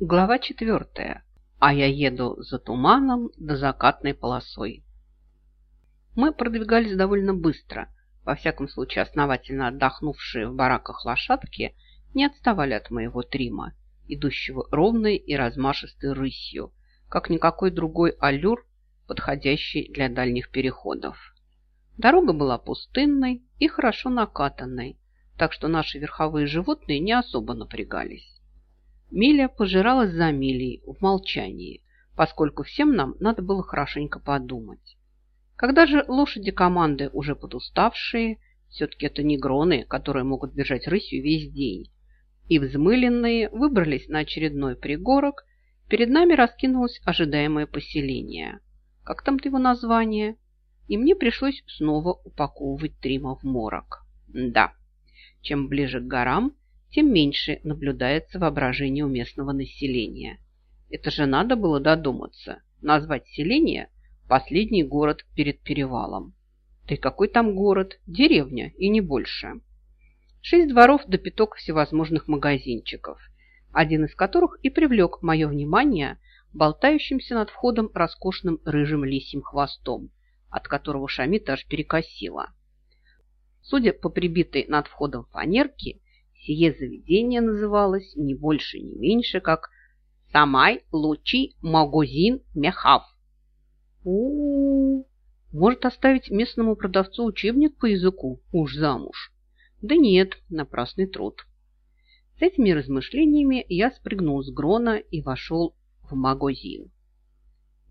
Глава четвертая. А я еду за туманом до закатной полосой. Мы продвигались довольно быстро. Во всяком случае, основательно отдохнувшие в бараках лошадки не отставали от моего трима, идущего ровной и размашистой рысью, как никакой другой аллюр, подходящий для дальних переходов. Дорога была пустынной и хорошо накатанной, так что наши верховые животные не особо напрягались. Миля пожиралась за милей в молчании, поскольку всем нам надо было хорошенько подумать. Когда же лошади команды уже подуставшие, все-таки это не гроны, которые могут бежать рысью весь день, и взмыленные выбрались на очередной пригорок, перед нами раскинулось ожидаемое поселение. Как там-то его название? И мне пришлось снова упаковывать Трима в морок. Да, чем ближе к горам, тем меньше наблюдается воображение у местного населения. Это же надо было додуматься, назвать селение последний город перед перевалом. Да и какой там город? Деревня и не больше. Шесть дворов до пяток всевозможных магазинчиков, один из которых и привлек мое внимание болтающимся над входом роскошным рыжим лисьим хвостом, от которого Шамита аж перекосила. Судя по прибитой над входом фанерке, Сие заведение называлось не больше, не меньше, как «Самай лучи магазин мехав». У, -у, у Может оставить местному продавцу учебник по языку уж замуж? Да нет, напрасный труд. С этими размышлениями я спрыгнул с грона и вошел в магазин.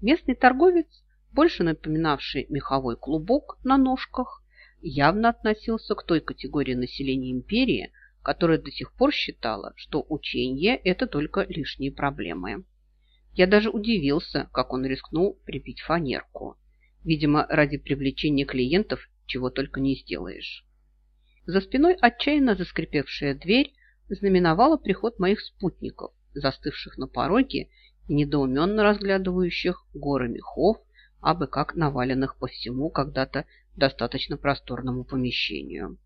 Местный торговец, больше напоминавший меховой клубок на ножках, явно относился к той категории населения империи, которая до сих пор считала, что учение – это только лишние проблемы. Я даже удивился, как он рискнул прибить фанерку. Видимо, ради привлечения клиентов чего только не сделаешь. За спиной отчаянно заскрипевшая дверь знаменовала приход моих спутников, застывших на пороге и недоуменно разглядывающих горы мехов, абы как наваленных по всему когда-то достаточно просторному помещению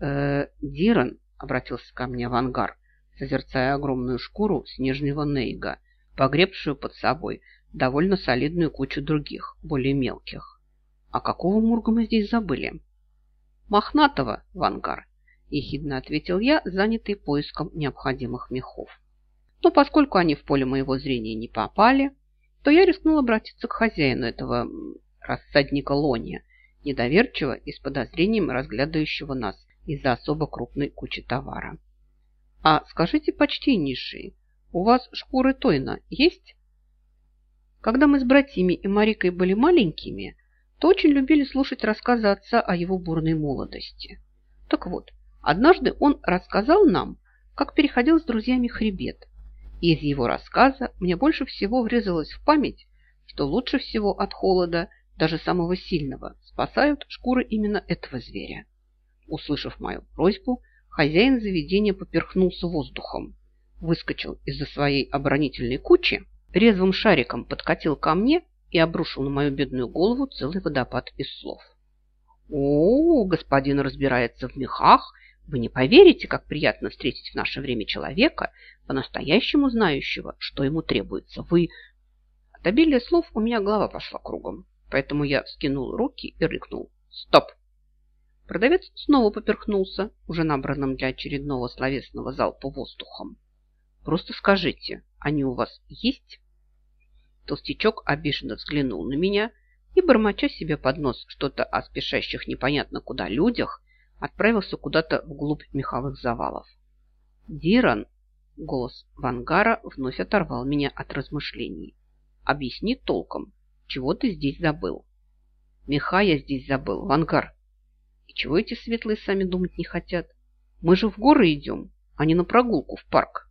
э, Диран обратился ко мне в ангар, созерцая огромную шкуру снежного нейга, погребшую под собой довольно солидную кучу других, более мелких. А какого мурга мы здесь забыли? Мохнатого в ангар, ехидно ответил я, занятый поиском необходимых мехов. Но поскольку они в поле моего зрения не попали, то я рискнул обратиться к хозяину этого рассадника Лони, недоверчиво и с подозрением разглядывающего нас из-за особо крупной кучи товара. А скажите, почтеннейший, у вас шкуры тойна есть? Когда мы с братьями и Марикой были маленькими, то очень любили слушать рассказы отца о его бурной молодости. Так вот, однажды он рассказал нам, как переходил с друзьями хребет. И из его рассказа мне больше всего врезалось в память, что лучше всего от холода, даже самого сильного, спасают шкуры именно этого зверя. Услышав мою просьбу, хозяин заведения поперхнулся воздухом, выскочил из-за своей оборонительной кучи, резвым шариком подкатил ко мне и обрушил на мою бедную голову целый водопад из слов. «О, господин разбирается в мехах. Вы не поверите, как приятно встретить в наше время человека, по-настоящему знающего, что ему требуется. Вы...» От обилия слов у меня голова пошла кругом, поэтому я скинул руки и рыкнул. «Стоп! Продавец снова поперхнулся, уже набранным для очередного словесного залпа воздухом. «Просто скажите, они у вас есть?» Толстячок обиженно взглянул на меня и, бормоча себе под нос что-то о спешащих непонятно куда людях, отправился куда-то вглубь меховых завалов. «Диран!» — голос Вангара вновь оторвал меня от размышлений. «Объясни толком, чего ты здесь забыл?» «Меха я здесь забыл, Вангар!» Чего эти светлые сами думать не хотят? Мы же в горы идем, а не на прогулку в парк.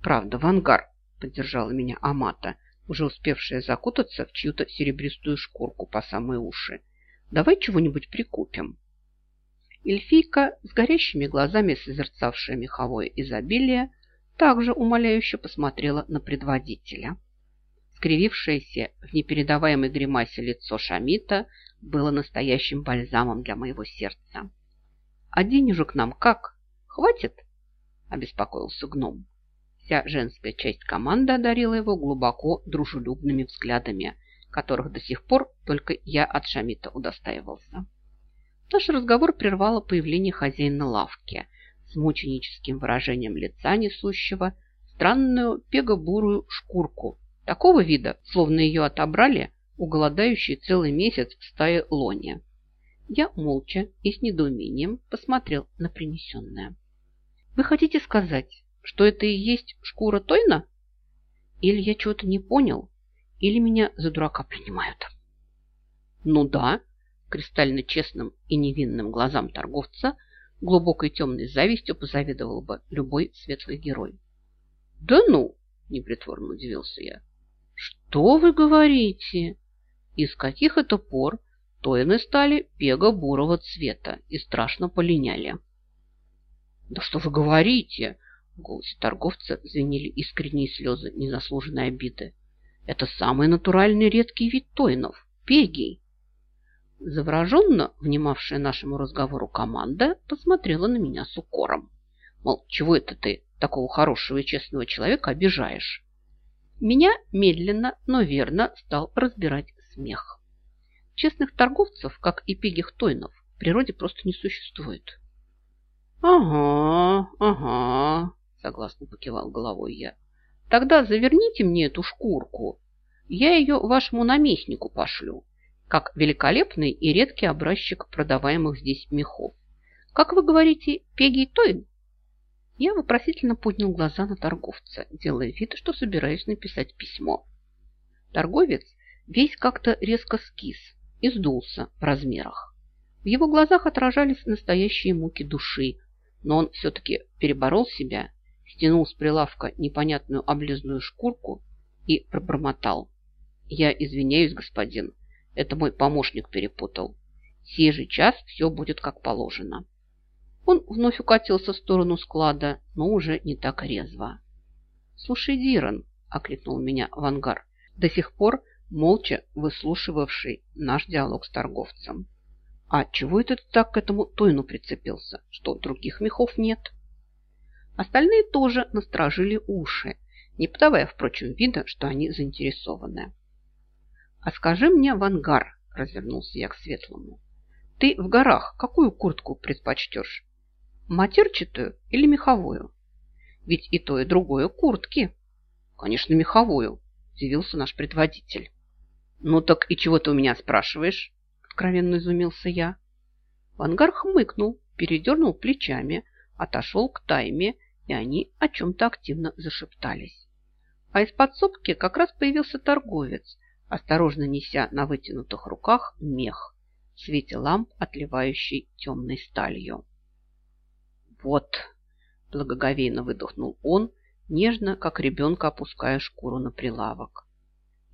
Правда, в ангар, поддержала меня Амата, уже успевшая закутаться в чью-то серебристую шкурку по самые уши. Давай чего-нибудь прикупим. Эльфийка, с горящими глазами созерцавшая меховое изобилие, также умоляюще посмотрела на предводителя. Скривившееся в непередаваемой гримасе лицо Шамита было настоящим бальзамом для моего сердца. «А денежек нам как? Хватит?» – обеспокоился гном. Вся женская часть команды одарила его глубоко дружелюбными взглядами, которых до сих пор только я от Шамита удостаивался. Наш разговор прервало появление хозяина лавки с мученическим выражением лица несущего странную пегобурую шкурку, такого вида, словно ее отобрали у голодающей целый месяц в стае лони. Я молча и с недоумением посмотрел на принесенное. «Вы хотите сказать, что это и есть шкура Тойна? Или я чего-то не понял, или меня за дурака принимают?» «Ну да», кристально честным и невинным глазам торговца глубокой темной завистью позавидовал бы любой светлый герой. «Да ну!» – непритворно удивился я. «Что вы говорите? Из каких это пор Тоины стали пего-бурого цвета и страшно полиняли. «Да что вы говорите?» В голосе торговца звенели искренние слезы незаслуженной обиды. «Это самый натуральный редкий вид тойнов – пегий!» Завороженно внимавшая нашему разговору команда посмотрела на меня с укором. Мол, чего это ты такого хорошего и честного человека обижаешь? Меня медленно, но верно стал разбирать смех. Честных торговцев, как и пегих тойнов, в природе просто не существует. «Ага, ага», – согласно покивал головой я. «Тогда заверните мне эту шкурку. Я ее вашему наместнику пошлю, как великолепный и редкий образчик продаваемых здесь мехов. Как вы говорите, пегий тойн?» Я вопросительно поднял глаза на торговца, делая вид, что собираюсь написать письмо. Торговец весь как-то резко скис, и сдулся в размерах. В его глазах отражались настоящие муки души, но он все-таки переборол себя, стянул с прилавка непонятную облезную шкурку и пробормотал. «Я извиняюсь, господин, это мой помощник перепутал. Сей же час все будет как положено». Он вновь укатился в сторону склада, но уже не так резво. «Слушай, Диран», – окликнул меня в ангар, до сих пор молча выслушивавший наш диалог с торговцем. А чего это ты так к этому Тойну прицепился? Что, других мехов нет? Остальные тоже насторожили уши, не подавая, впрочем, вида, что они заинтересованы. «А скажи мне, Вангар», – развернулся я к Светлому, – «ты в горах какую куртку предпочтешь? Матерчатую или меховую? Ведь и то, и другое куртки». «Конечно, меховую», – удивился наш предводитель. «Ну так и чего ты у меня спрашиваешь?» Откровенно изумился я. Вангар хмыкнул, передернул плечами, отошел к тайме, и они о чем-то активно зашептались. А из подсобки как раз появился торговец, осторожно неся на вытянутых руках мех в свете ламп, отливающий темной сталью. «Вот!» – благоговейно выдохнул он, нежно, как ребенка опуская шкуру на прилавок.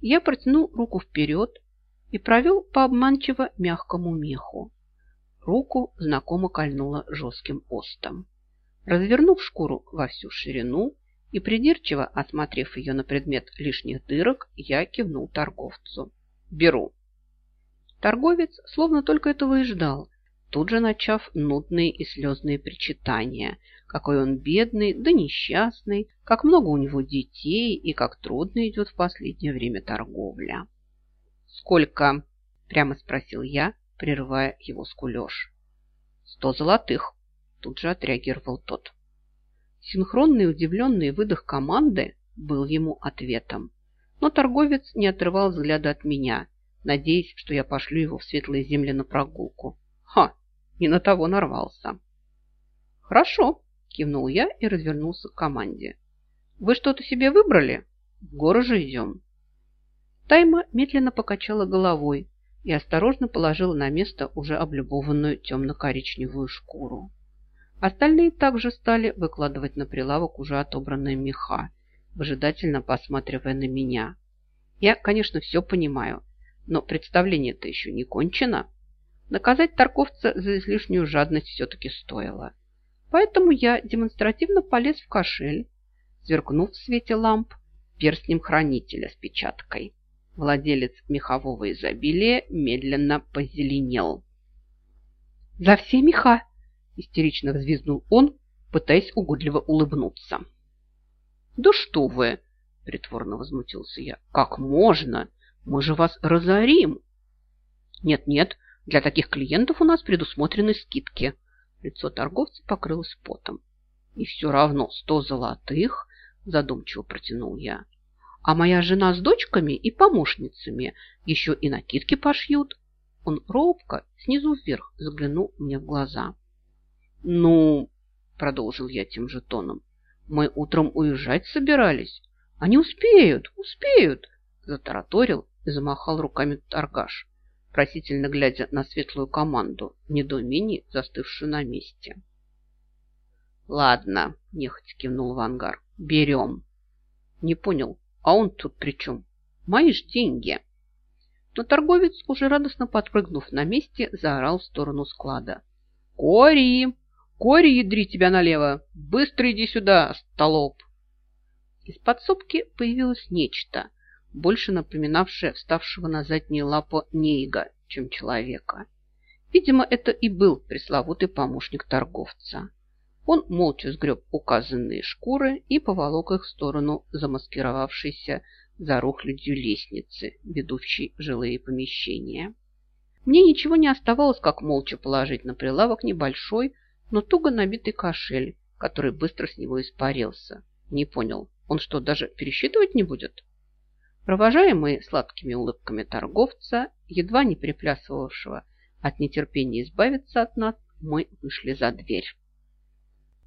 Я протянул руку вперед и провел по обманчиво мягкому меху. Руку знакомо кольнуло жестким остом. Развернув шкуру во всю ширину и придирчиво осмотрев ее на предмет лишних дырок, я кивнул торговцу. «Беру». Торговец словно только этого и ждал, тут же начав нудные и слезные причитания, какой он бедный да несчастный, как много у него детей и как трудно идет в последнее время торговля. «Сколько?» – прямо спросил я, прерывая его скулеж. «Сто золотых», – тут же отреагировал тот. Синхронный удивленный выдох команды был ему ответом. Но торговец не отрывал взгляда от меня, надеясь, что я пошлю его в светлые земли на прогулку. Ха! Не на того нарвался. Хорошо, кивнул я и развернулся к команде. Вы что-то себе выбрали? В горы же идем. Тайма медленно покачала головой и осторожно положила на место уже облюбованную темно-коричневую шкуру. Остальные также стали выкладывать на прилавок уже отобранные меха, выжидательно посматривая на меня. Я, конечно, все понимаю, но представление-то еще не кончено. Наказать торговца за излишнюю жадность все-таки стоило. Поэтому я демонстративно полез в кошель, сверкнув в свете ламп перстнем хранителя с печаткой. Владелец мехового изобилия медленно позеленел. «За все меха!» – истерично взвизгнул он, пытаясь угодливо улыбнуться. Да что вы, притворно возмутился я. Как можно? Мы же вас разорим. Нет-нет, для таких клиентов у нас предусмотрены скидки. Лицо торговца покрылось потом. И все равно сто золотых, задумчиво протянул я. А моя жена с дочками и помощницами еще и накидки пошьют. Он робко снизу вверх заглянул мне в глаза. Ну, продолжил я тем же тоном, мы утром уезжать собирались. Они успеют, успеют, затараторил и замахал руками торгаш, просительно глядя на светлую команду, в недоумении застывшую на месте. «Ладно», – нехотя кивнул Вангар, – «берем». «Не понял, а он тут при чем? Мои ж деньги». Но торговец, уже радостно подпрыгнув на месте, заорал в сторону склада. «Кори! Кори, ядри тебя налево! Быстро иди сюда, столоп!» Из подсобки появилось нечто, больше напоминавшее вставшего на задние лапы нейга, чем человека. Видимо, это и был пресловутый помощник торговца. Он молча сгреб указанные шкуры и поволок их в сторону замаскировавшейся за рухлядью лестницы, ведущей в жилые помещения. Мне ничего не оставалось, как молча положить на прилавок небольшой, но туго набитый кошель, который быстро с него испарился. Не понял, он что, даже пересчитывать не будет? Провожаемые сладкими улыбками торговца, едва не приплясывавшего от нетерпения избавиться от нас, мы вышли за дверь.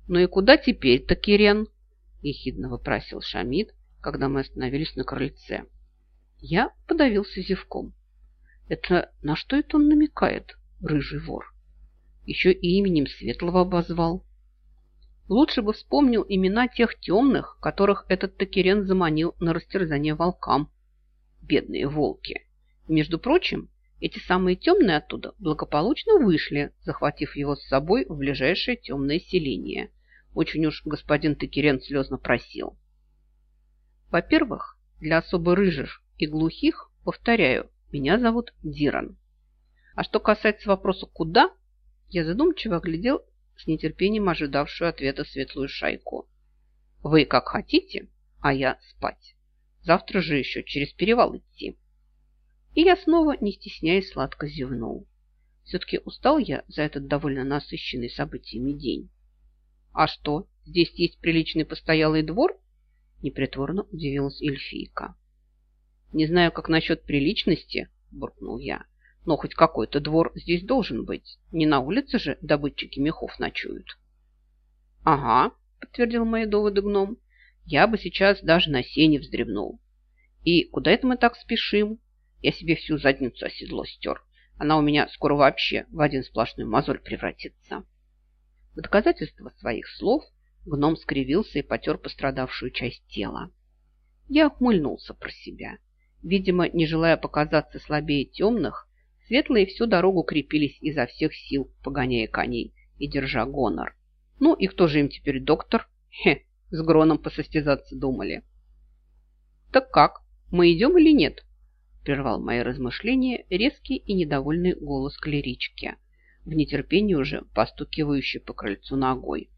«Ну и куда теперь-то, Кирен?» – ехидно вопросил Шамид, когда мы остановились на крыльце. Я подавился зевком. Это на что это он намекает, рыжий вор? Еще и именем Светлого обозвал. Лучше бы вспомнил имена тех темных, которых этот Токерен заманил на растерзание волкам. Бедные волки. Между прочим, эти самые темные оттуда благополучно вышли, захватив его с собой в ближайшее темное селение. Очень уж господин Токерен слезно просил. Во-первых, для особо рыжих и глухих, повторяю, меня зовут Диран. А что касается вопроса «куда?», я задумчиво оглядел с нетерпением ожидавшую ответа светлую шайку. Вы как хотите, а я спать. Завтра же еще через перевал идти. И я снова, не стесняясь, сладко зевнул. Все-таки устал я за этот довольно насыщенный событиями день. А что, здесь есть приличный постоялый двор? Непритворно удивилась эльфийка. Не знаю, как насчет приличности, буркнул я. Но хоть какой-то двор здесь должен быть. Не на улице же добытчики мехов ночуют. Ага, подтвердил мои доводы гном. Я бы сейчас даже на сене вздремнул. И куда это мы так спешим? Я себе всю задницу оседло стер. Она у меня скоро вообще в один сплошной мозоль превратится. В доказательство своих слов гном скривился и потер пострадавшую часть тела. Я ухмыльнулся про себя. Видимо, не желая показаться слабее темных, Светлые всю дорогу крепились изо всех сил, погоняя коней и держа гонор. Ну и кто же им теперь доктор? Хе, с Гроном посостязаться думали. Так как, мы идем или нет? Прервал мои размышления резкий и недовольный голос клерички, в нетерпении уже постукивающий по крыльцу ногой.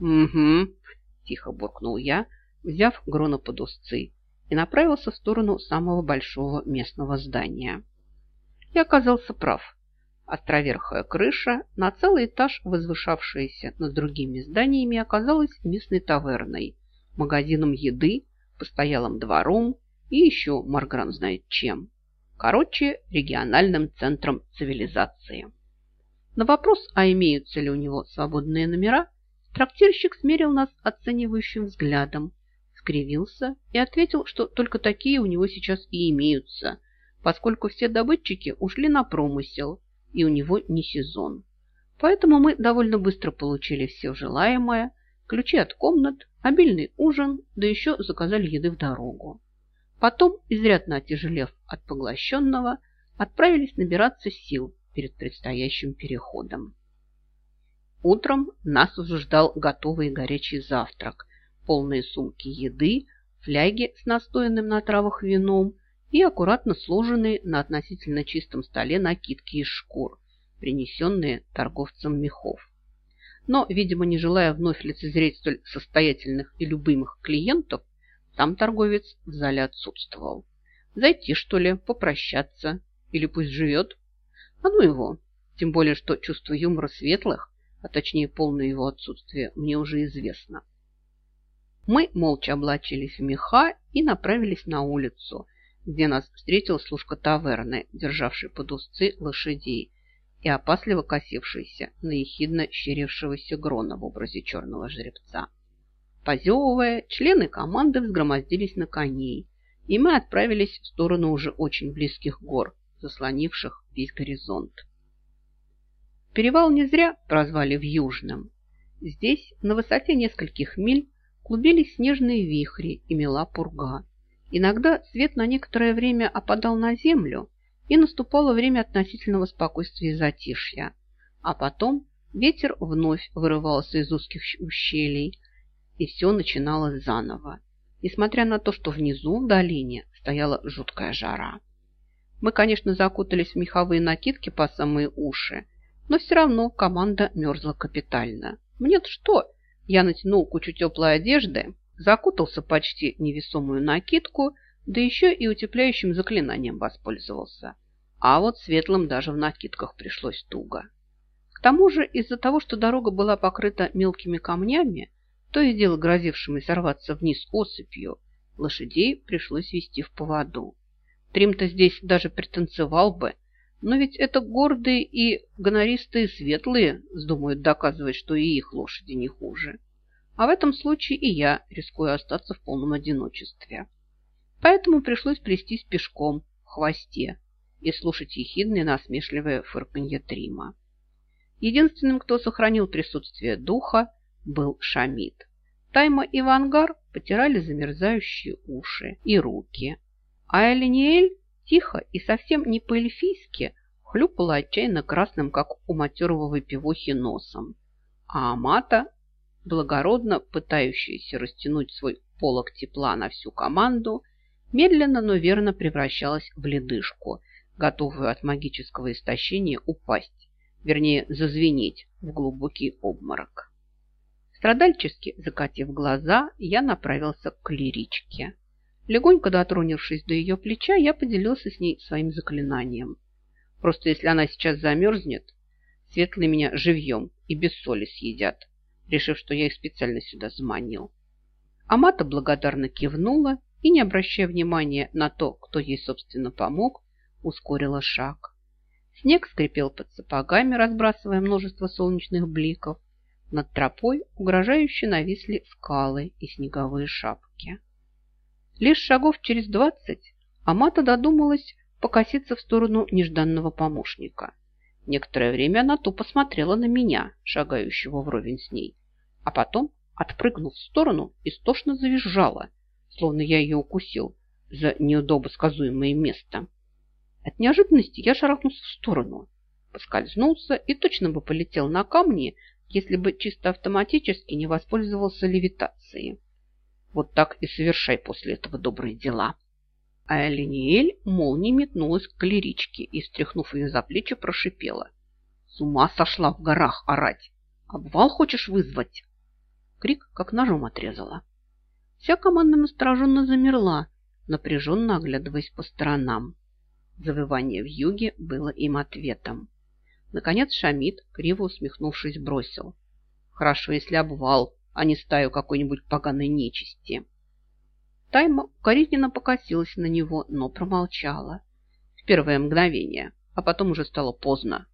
«Угу», – тихо буркнул я, взяв Грона под узцы, и направился в сторону самого большого местного здания. И оказался прав. Островерхая крыша, на целый этаж возвышавшаяся над другими зданиями, оказалась местной таверной, магазином еды, постоялым двором и еще Маргран знает чем. Короче, региональным центром цивилизации. На вопрос, а имеются ли у него свободные номера, трактирщик смерил нас оценивающим взглядом, скривился и ответил, что только такие у него сейчас и имеются, поскольку все добытчики ушли на промысел, и у него не сезон. Поэтому мы довольно быстро получили все желаемое, ключи от комнат, обильный ужин, да еще заказали еды в дорогу. Потом, изрядно отяжелев от поглощенного, отправились набираться сил перед предстоящим переходом. Утром нас уже ждал готовый горячий завтрак, полные сумки еды, фляги с настоянным на травах вином и аккуратно сложенные на относительно чистом столе накидки из шкур, принесенные торговцем мехов. Но, видимо, не желая вновь лицезреть столь состоятельных и любимых клиентов, Сам торговец в зале отсутствовал. Зайти, что ли, попрощаться? Или пусть живет? А ну его. Тем более, что чувство юмора светлых, а точнее полное его отсутствие, мне уже известно. Мы молча облачились в меха и направились на улицу, где нас встретил служка таверны, державший под узцы лошадей и опасливо косившийся на ехидно щерившегося грона в образе черного жеребца. Позевывая, члены команды взгромоздились на коней, и мы отправились в сторону уже очень близких гор, заслонивших весь горизонт. Перевал не зря прозвали в Южном. Здесь, на высоте нескольких миль, клубились снежные вихри и мела пурга. Иногда свет на некоторое время опадал на землю, и наступало время относительного спокойствия и затишья. А потом ветер вновь вырывался из узких ущелий, и все начиналось заново, несмотря на то, что внизу, в долине, стояла жуткая жара. Мы, конечно, закутались в меховые накидки по самые уши, но все равно команда мерзла капитально. Мне-то что? Я натянул кучу теплой одежды, закутался почти невесомую накидку, да еще и утепляющим заклинанием воспользовался. А вот светлым даже в накидках пришлось туго. К тому же из-за того, что дорога была покрыта мелкими камнями, то и дело грозившими сорваться вниз осыпью, лошадей пришлось вести в поводу. Трим-то здесь даже пританцевал бы, но ведь это гордые и гонористые светлые вздумают доказывать, что и их лошади не хуже. А в этом случае и я рискую остаться в полном одиночестве. Поэтому пришлось плестись пешком в хвосте и слушать ехидное насмешливое фырканье Трима. Единственным, кто сохранил присутствие духа, был Шамид. Тайма и Вангар потирали замерзающие уши и руки. А Элиниэль тихо и совсем не по-эльфийски хлюпала отчаянно красным, как у матерого выпивохи, носом. А Амата, благородно пытающаяся растянуть свой полог тепла на всю команду, медленно, но верно превращалась в ледышку, готовую от магического истощения упасть, вернее, зазвенеть в глубокий обморок. Страдальчески закатив глаза, я направился к клиричке. Легонько дотронувшись до ее плеча, я поделился с ней своим заклинанием. Просто если она сейчас замерзнет, светлые меня живьем и без соли съедят, решив, что я их специально сюда заманил. Амата благодарно кивнула и, не обращая внимания на то, кто ей, собственно, помог, ускорила шаг. Снег скрипел под сапогами, разбрасывая множество солнечных бликов, над тропой угрожающе нависли скалы и снеговые шапки. Лишь шагов через двадцать Амата додумалась покоситься в сторону нежданного помощника. Некоторое время она тупо смотрела на меня, шагающего вровень с ней, а потом, отпрыгнув в сторону, истошно завизжала, словно я ее укусил за неудобосказуемое место. От неожиданности я шарахнулся в сторону, поскользнулся и точно бы полетел на камни, если бы чисто автоматически не воспользовался левитацией. Вот так и совершай после этого добрые дела. А Элиниэль молнией метнулась к клеричке и, стряхнув ее за плечи, прошипела. С ума сошла в горах орать. Обвал хочешь вызвать? Крик как ножом отрезала. Вся команда настороженно замерла, напряженно оглядываясь по сторонам. Завывание в юге было им ответом. Наконец Шамид, криво усмехнувшись, бросил. Хорошо, если обвал, а не стаю какой-нибудь поганой нечисти. Тайма укоризненно покосилась на него, но промолчала. В первое мгновение, а потом уже стало поздно.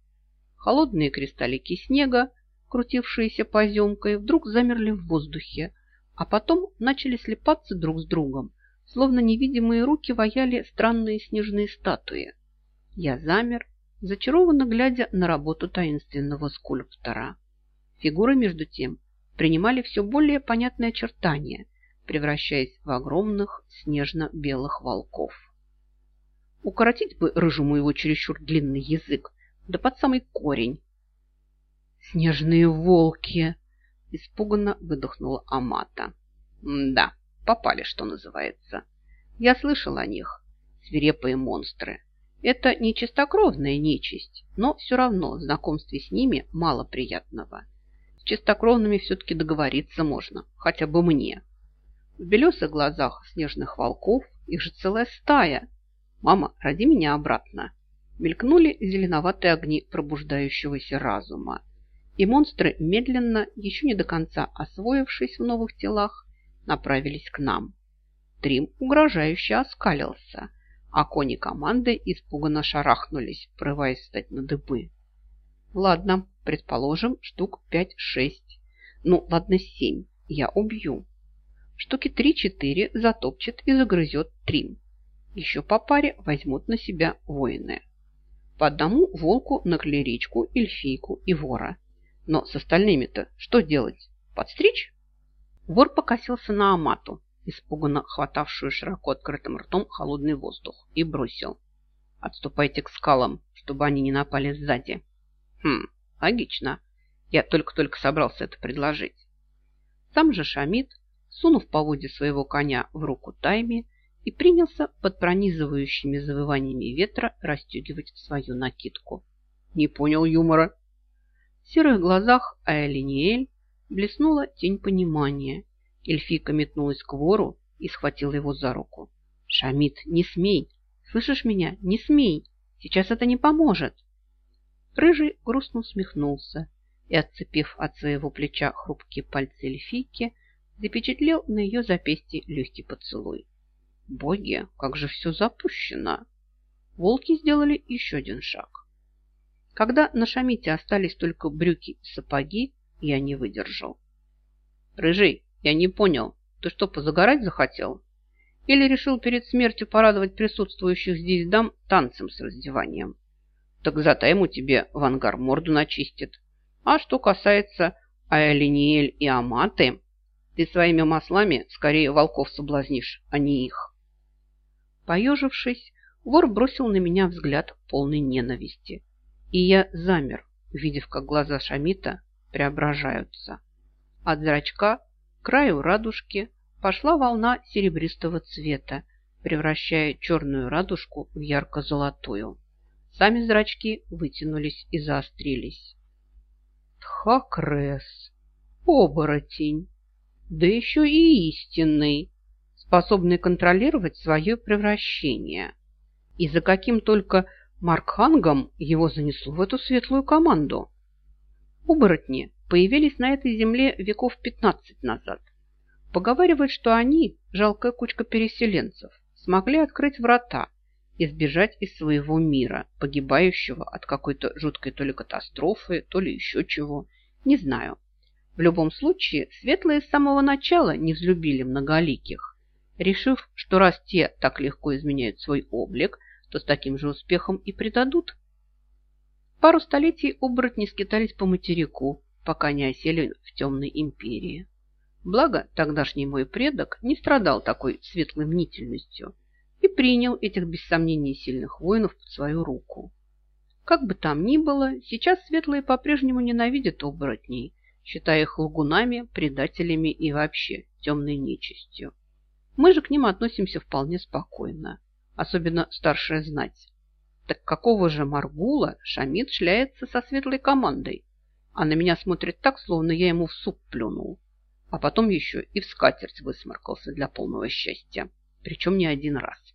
Холодные кристаллики снега, крутившиеся поземкой, вдруг замерли в воздухе, а потом начали слепаться друг с другом, словно невидимые руки ваяли странные снежные статуи. Я замер, зачарованно глядя на работу таинственного скульптора. Фигуры, между тем, принимали все более понятные очертания, превращаясь в огромных снежно-белых волков. Укоротить бы рыжему его чересчур длинный язык, да под самый корень. «Снежные волки!» – испуганно выдохнула Амата. «Да, попали, что называется. Я слышал о них. Свирепые монстры. Это не чистокровная нечисть, но все равно в знакомстве с ними мало приятного. С чистокровными все-таки договориться можно, хотя бы мне. В белесых глазах снежных волков их же целая стая. Мама, роди меня обратно. Мелькнули зеленоватые огни пробуждающегося разума. И монстры медленно, еще не до конца освоившись в новых телах, направились к нам. Трим угрожающе оскалился, а кони команды испуганно шарахнулись, прорываясь встать на дыбы. Ладно, предположим, штук пять-шесть. Ну, ладно, семь. Я убью. Штуки три-четыре затопчет и загрызет Трим. Еще по паре возьмут на себя воины. По одному волку на клеричку, эльфийку и вора. Но с остальными-то что делать? Подстричь? Вор покосился на Амату, испуганно хватавшую широко открытым ртом холодный воздух, и бросил. «Отступайте к скалам, чтобы они не напали сзади». «Хм, логично. Я только-только собрался это предложить». Сам же Шамид, сунув поводья своего коня в руку Тайми, и принялся под пронизывающими завываниями ветра расстегивать свою накидку. «Не понял юмора». В серых глазах Аэлиниэль блеснула тень понимания. Эльфийка метнулась к вору и схватила его за руку. «Шамид, не смей! Слышишь меня? Не смей! Сейчас это не поможет!» Рыжий грустно усмехнулся и, отцепив от своего плеча хрупкие пальцы эльфийки, запечатлел на ее запястье легкий поцелуй. Боги, как же все запущено! Волки сделали еще один шаг. Когда на Шамите остались только брюки и сапоги, я не выдержал. «Рыжий, я не понял, ты что, позагорать захотел? Или решил перед смертью порадовать присутствующих здесь дам танцем с раздеванием? Так Затайму тебе в ангар морду начистит. А что касается Аэлиниэль и Аматы, ты своими маслами скорее волков соблазнишь, а не их». Поежившись, вор бросил на меня взгляд полной ненависти, и я замер, увидев, как глаза Шамита преображаются. От зрачка к краю радужки пошла волна серебристого цвета, превращая черную радужку в ярко-золотую. Сами зрачки вытянулись и заострились. Тхакрес, оборотень, да еще и истинный, способный контролировать свое превращение. И за каким только Маркхангом его занесло в эту светлую команду. Оборотни появились на этой земле веков 15 назад. Поговаривают, что они, жалкая кучка переселенцев, смогли открыть врата и сбежать из своего мира, погибающего от какой-то жуткой то ли катастрофы, то ли еще чего, не знаю. В любом случае, светлые с самого начала не взлюбили многоликих, решив, что раз те так легко изменяют свой облик, то с таким же успехом и предадут. Пару столетий оборотни скитались по материку, пока не осели в темной империи. Благо, тогдашний мой предок не страдал такой светлой мнительностью и принял этих без сомнений сильных воинов под свою руку. Как бы там ни было, сейчас светлые по-прежнему ненавидят оборотней, считая их лгунами, предателями и вообще темной нечистью. Мы же к ним относимся вполне спокойно, особенно старшая знать. Так какого же Маргула Шамид шляется со светлой командой, а на меня смотрит так, словно я ему в суп плюнул, а потом еще и в скатерть высморкался для полного счастья, причем не один раз.